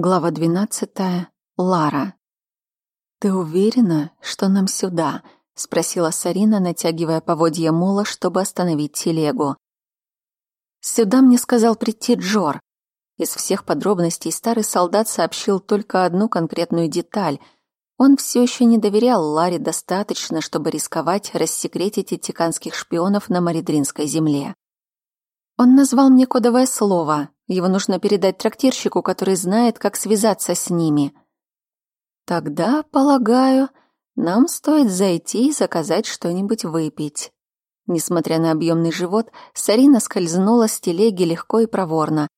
Глава двенадцатая. Лара. «Ты уверена, что нам сюда?» — спросила Сарина, натягивая поводья мула, чтобы остановить телегу. «Сюда мне сказал прийти Джор». Из всех подробностей старый солдат сообщил только одну конкретную деталь. Он все еще не доверял Ларе достаточно, чтобы рисковать рассекретить этиканских шпионов на Маридринской земле. Он назвал мне кодовое слово. Его нужно передать трактирщику, который знает, как связаться с ними. Тогда, полагаю, нам стоит зайти и заказать что-нибудь выпить. Несмотря на объемный живот, Сарина скользнула с телеги легко и проворно.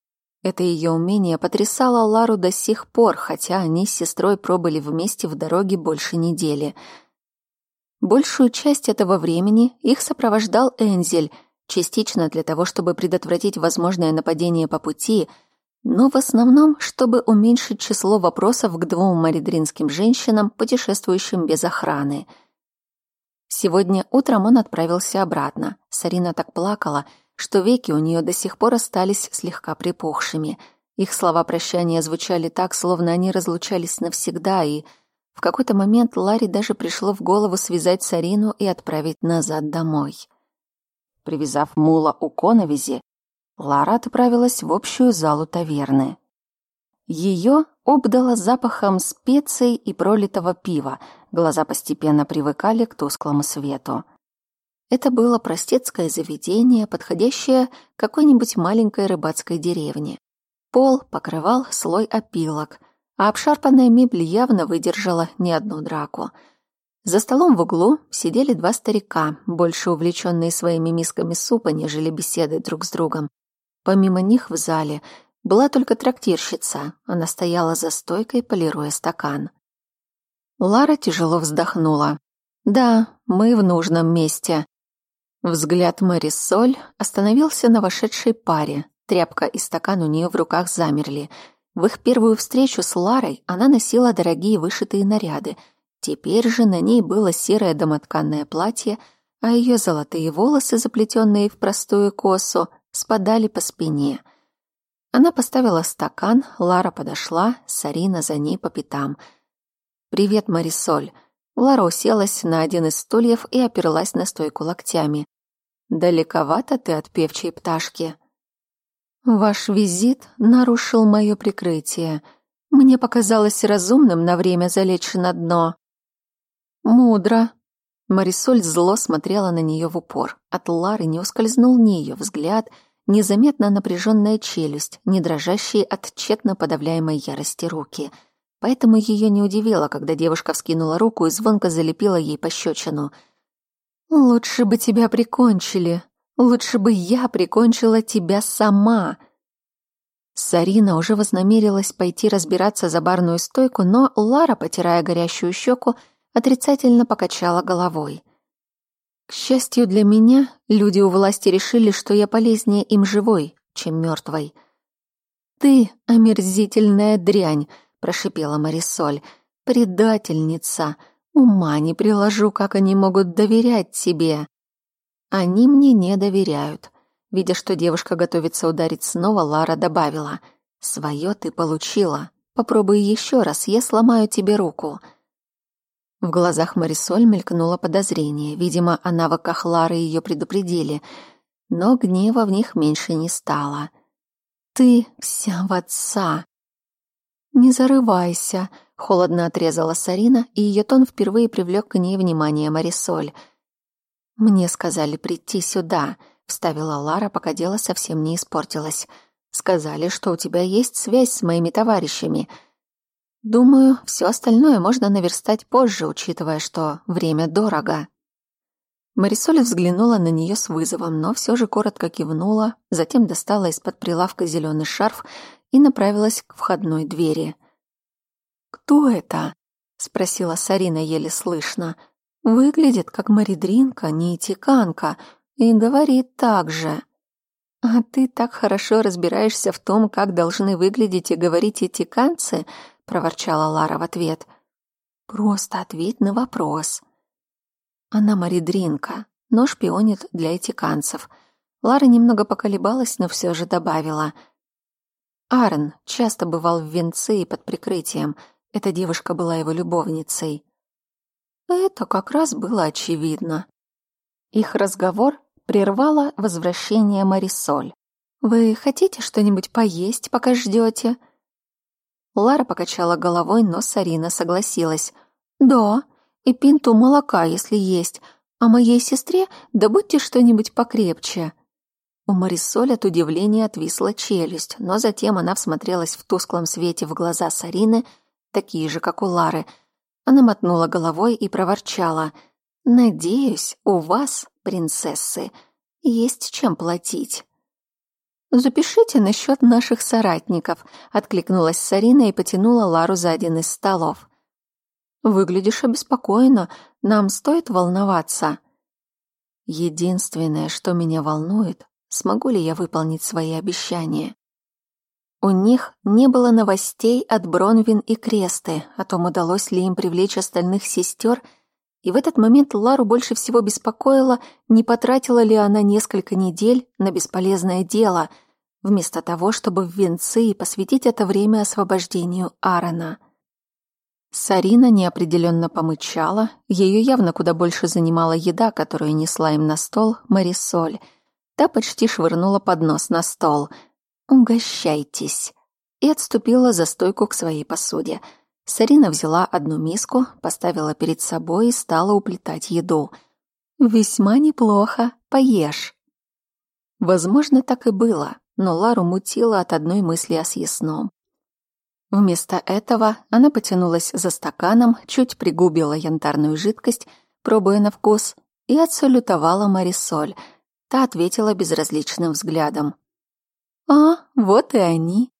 Это ее умение потрясало Лару до сих пор, хотя они с сестрой пробыли вместе в дороге больше недели. Большую часть этого времени их сопровождал Энзель — частично для того, чтобы предотвратить возможное нападение по пути, но в основном, чтобы уменьшить число вопросов к двум маридринским женщинам, путешествующим без охраны. Сегодня утром он отправился обратно. Сарина так плакала, что веки у нее до сих пор остались слегка припухшими. Их слова прощания звучали так, словно они разлучались навсегда, и в какой-то момент Ларе даже пришло в голову связать Сарину и отправить назад домой. Привязав мула у коновизи, Лара отправилась в общую залу таверны. Ее обдало запахом специй и пролитого пива, глаза постепенно привыкали к тусклому свету. Это было простецкое заведение, подходящее какой-нибудь маленькой рыбацкой деревне. Пол покрывал слой опилок, а обшарпанная мебель явно выдержала не одну драку — за столом в углу сидели два старика, больше увлеченные своими мисками супа, нежели беседой друг с другом. Помимо них в зале была только трактирщица. Она стояла за стойкой, полируя стакан. Лара тяжело вздохнула. «Да, мы в нужном месте». Взгляд Мэри Соль остановился на вошедшей паре. Тряпка и стакан у нее в руках замерли. В их первую встречу с Ларой она носила дорогие вышитые наряды — Теперь же на ней было серое домотканное платье, а ее золотые волосы, заплетенные в простую косу, спадали по спине. Она поставила стакан, Лара подошла, Сарина за ней по пятам. «Привет, Марисоль». Лара уселась на один из стульев и оперлась на стойку локтями. «Далековато ты от певчей пташки?» «Ваш визит нарушил мое прикрытие. Мне показалось разумным на время залечь на дно». Мудро. Марисоль зло смотрела на нее в упор. От Лары не ускользнул ни ее взгляд, ни заметно напряженная челюсть, ни дрожащие от тщетно подавляемой ярости руки. Поэтому ее не удивило, когда девушка вскинула руку и звонко залепила ей пощечину. «Лучше бы тебя прикончили. Лучше бы я прикончила тебя сама». Сарина уже вознамерилась пойти разбираться за барную стойку, но Лара, потирая горящую щеку, отрицательно покачала головой. К счастью для меня, люди у власти решили, что я полезнее им живой, чем мертвой. «Ты — омерзительная дрянь», — прошипела Марисоль, — «предательница. Ума не приложу, как они могут доверять тебе». «Они мне не доверяют». Видя, что девушка готовится ударить снова, Лара добавила, «Своё ты получила. Попробуй еще раз, я сломаю тебе руку». В глазах Марисоль мелькнуло подозрение. Видимо, о навыках Лары ее предупредили. Но гнева в них меньше не стало. «Ты вся в отца!» «Не зарывайся!» — холодно отрезала Сарина, и ее тон впервые привлек к ней внимание Марисоль. «Мне сказали прийти сюда», — вставила Лара, пока дело совсем не испортилось. «Сказали, что у тебя есть связь с моими товарищами». Думаю, все остальное можно наверстать позже, учитывая, что время дорого. Марисоль взглянула на нее с вызовом, но все же коротко кивнула, затем достала из-под прилавка зеленый шарф и направилась к входной двери. «Кто это?» — спросила Сарина еле слышно. «Выглядит как маридринка, не этиканка, и говорит так же». «А ты так хорошо разбираешься в том, как должны выглядеть и говорить этиканцы», проворчала Лара в ответ. Просто ответь на вопрос. Она маридринка, но шпионит для этиканцев. Лара немного поколебалась, но все же добавила. Аарон часто бывал в венце и под прикрытием. Эта девушка была его любовницей. Это как раз было очевидно. Их разговор прервало возвращение Марисоль. «Вы хотите что-нибудь поесть, пока ждете?» Лара покачала головой, но Сарина согласилась. «Да, и пинту молока, если есть. А моей сестре добудьте что-нибудь покрепче». У Марисоль от удивления отвисла челюсть, но затем она всмотрелась в тусклом свете в глаза Сарины, такие же, как у Лары. Она мотнула головой и проворчала. «Надеюсь, у вас, принцессы, есть чем платить». «Запишите на счет наших соратников», — откликнулась Сарина и потянула Лару за один из столов. «Выглядишь обеспокоенно. Нам стоит волноваться?» «Единственное, что меня волнует, смогу ли я выполнить свои обещания. У них не было новостей от Бронвин и Кресты о том, удалось ли им привлечь остальных сестер, и в этот момент Лару больше всего беспокоило, не потратила ли она несколько недель на бесполезное дело, вместо того, чтобы в венцы и посвятить это время освобождению Аарона. Сарина неопределенно помычала, ее явно куда больше занимала еда, которую несла им на стол Марисоль — Та почти швырнула поднос на стол. «Угощайтесь!» и отступила за стойку к своей посуде. Сарина взяла одну миску, поставила перед собой и стала уплетать еду. «Весьма неплохо, поешь». Возможно, так и было, но Лару мутила от одной мысли о съестном. Вместо этого она потянулась за стаканом, чуть пригубила янтарную жидкость, пробуя на вкус, и отсалютовала Марисоль — Та ответила безразличным взглядом. «А, вот и они».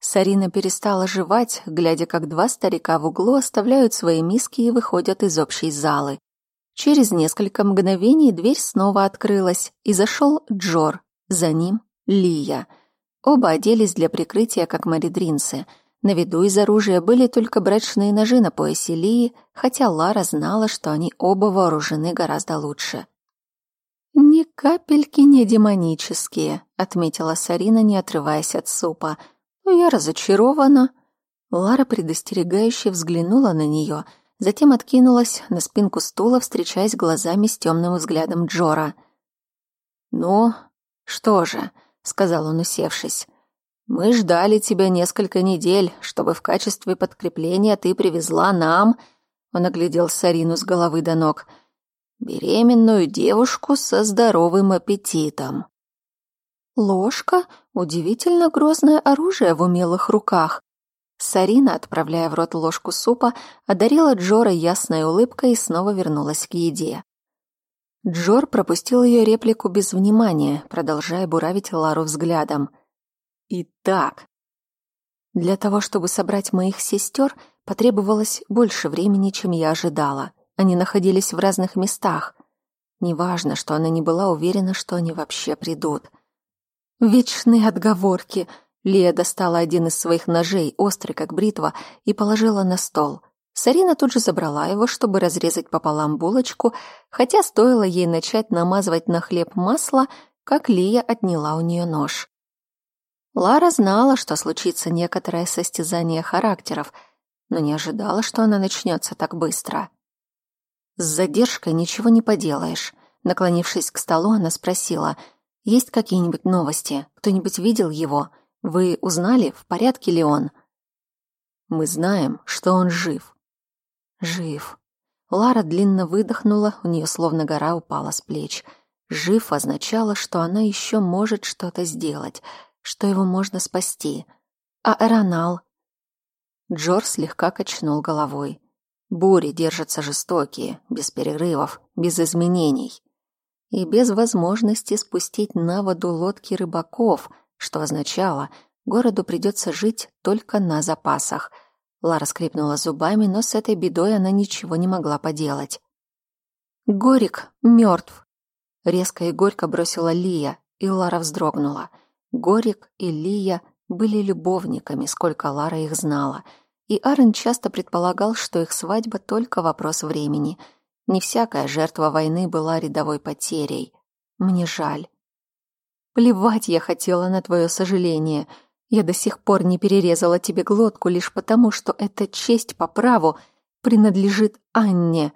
Сарина перестала жевать, глядя, как два старика в углу оставляют свои миски и выходят из общей залы. Через несколько мгновений дверь снова открылась, и зашел Джор, за ним Лия. Оба оделись для прикрытия, как маридринцы. На виду из оружия были только брачные ножи на поясе Лии, хотя Лара знала, что они оба вооружены гораздо лучше. «Ни капельки не демонические», — отметила Сарина, не отрываясь от супа. «Я разочарована». Лара предостерегающе взглянула на нее, затем откинулась на спинку стула, встречаясь глазами с темным взглядом Джора. «Ну, что же», — сказал он, усевшись, — «мы ждали тебя несколько недель, чтобы в качестве подкрепления ты привезла нам...» Он оглядел Сарину с головы до ног — беременную девушку со здоровым аппетитом. Ложка — удивительно грозное оружие в умелых руках. Сарина, отправляя в рот ложку супа, одарила Джора ясной улыбкой и снова вернулась к еде. Джор пропустил ее реплику без внимания, продолжая буравить Лару взглядом. «Итак, для того, чтобы собрать моих сестер, потребовалось больше времени, чем я ожидала. Они находились в разных местах. Неважно, что она не была уверена, что они вообще придут. Вечные отговорки. Лия достала один из своих ножей, острый как бритва, и положила на стол. Сарина тут же забрала его, чтобы разрезать пополам булочку, хотя стоило ей начать намазывать на хлеб масло, как Лия отняла у нее нож. Лара знала, что случится некоторое состязание характеров, но не ожидала, что она начнется так быстро. С задержкой ничего не поделаешь. Наклонившись к столу, она спросила, «Есть какие-нибудь новости? Кто-нибудь видел его? Вы узнали, в порядке ли он?» «Мы знаем, что он жив». «Жив». Лара длинно выдохнула, у нее словно гора упала с плеч. «Жив» означало, что она еще может что-то сделать, что его можно спасти. А Эронал? Джор слегка качнул головой. Бури держатся жестокие, без перерывов, без изменений. И без возможности спустить на воду лодки рыбаков, что означало, городу придется жить только на запасах. Лара скрипнула зубами, но с этой бедой она ничего не могла поделать. «Горик мертв!» Резко и горько бросила Лия, и Лара вздрогнула. Горик и Лия были любовниками, сколько Лара их знала — и Арен часто предполагал, что их свадьба только вопрос времени. Не всякая жертва войны была рядовой потерей. Мне жаль. Плевать я хотела на твое сожаление. Я до сих пор не перерезала тебе глотку лишь потому, что эта честь по праву принадлежит Анне».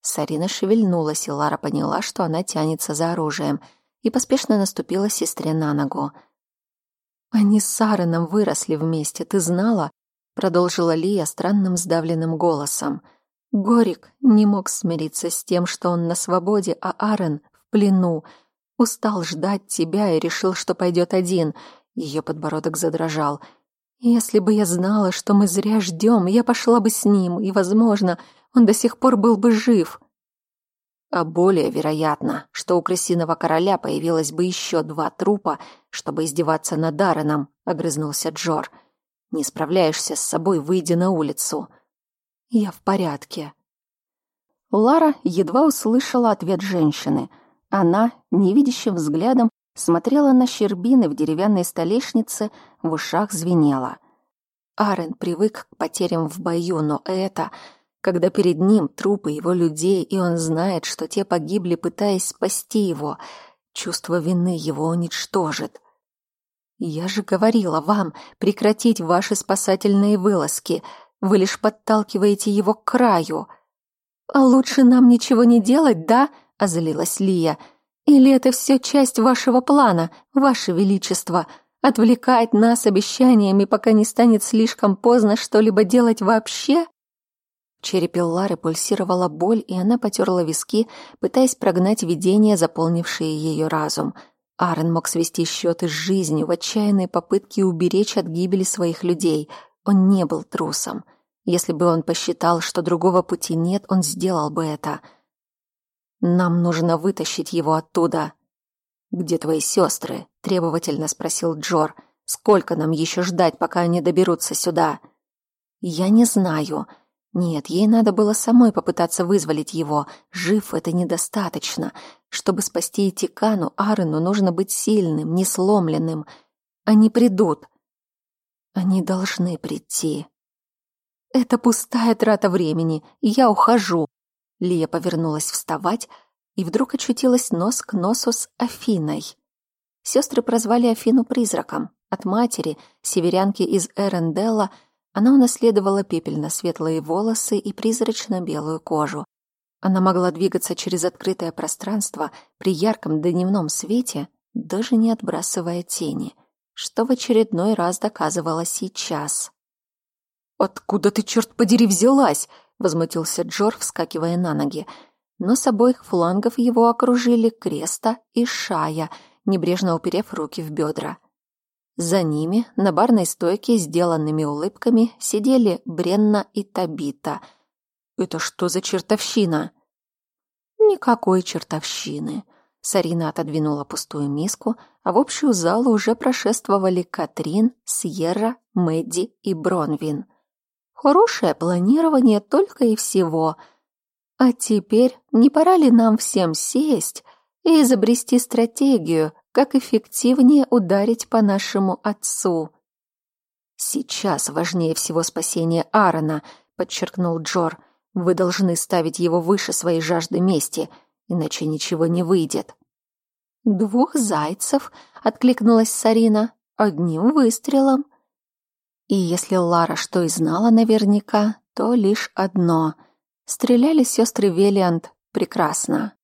Сарина шевельнулась, и Лара поняла, что она тянется за оружием, и поспешно наступила сестре на ногу. «Они с Аароном выросли вместе, ты знала?» — продолжила Лия странным сдавленным голосом. Горик не мог смириться с тем, что он на свободе, а Аарон в плену. Устал ждать тебя и решил, что пойдет один. Ее подбородок задрожал. Если бы я знала, что мы зря ждем, я пошла бы с ним, и, возможно, он до сих пор был бы жив. А более вероятно, что у крысиного короля появилось бы еще два трупа, чтобы издеваться над Дарреном, огрызнулся Джор. Не справляешься с собой, выйди на улицу. Я в порядке. Лара едва услышала ответ женщины. Она невидящим взглядом смотрела на щербины в деревянной столешнице, в ушах звенело. Арен привык к потерям в бою, но это когда перед ним трупы его людей, и он знает, что те погибли, пытаясь спасти его. Чувство вины его уничтожит. Я же говорила вам прекратить ваши спасательные вылазки. Вы лишь подталкиваете его к краю. А лучше нам ничего не делать, да? озлилась Лия. Или это все часть вашего плана, ваше величество? Отвлекать нас обещаниями, пока не станет слишком поздно что-либо делать вообще? В черепе Лары пульсировала боль, и она потерла виски, пытаясь прогнать видения, заполнившие ее разум. Аарон мог свести счеты с жизнью в отчаянной попытке уберечь от гибели своих людей. Он не был трусом. Если бы он посчитал, что другого пути нет, он сделал бы это. «Нам нужно вытащить его оттуда». «Где твои сестры?» — требовательно спросил Джор. «Сколько нам еще ждать, пока они доберутся сюда?» «Я не знаю», нет, ей надо было самой попытаться вызволить его. Жив это недостаточно. Чтобы спасти Этикану, Арену нужно быть сильным, не сломленным. Они придут. Они должны прийти. Это пустая трата времени, я ухожу. Лия повернулась вставать и вдруг очутилась нос к носу с Афиной. Сестры прозвали Афину призраком. От матери, северянки из Эренделла, она унаследовала пепельно-светлые волосы и призрачно-белую кожу. Она могла двигаться через открытое пространство при ярком дневном свете, даже не отбрасывая тени, что в очередной раз доказывала сейчас. «Откуда ты, черт подери, взялась?» — возмутился Джор, вскакивая на ноги. Но с обоих флангов его окружили Креста и Шая, небрежно уперев руки в бедра. За ними на барной стойке сделанными улыбками сидели Бренна и Табита. «Это что за чертовщина?» «Никакой чертовщины». Сарина отодвинула пустую миску, а в общую залу уже прошествовали Катрин, Сьерра, Мэдди и Бронвин. Хорошее планирование только и всего. А теперь не пора ли нам всем сесть и изобрести стратегию, как эффективнее ударить по нашему отцу. Сейчас важнее всего спасение Аарона, подчеркнул Джор. Вы должны ставить его выше своей жажды мести, иначе ничего не выйдет. Двух зайцев, откликнулась Сарина, одним выстрелом. И если Лара что и знала наверняка, то лишь одно. Стреляли сестры Велиант прекрасно.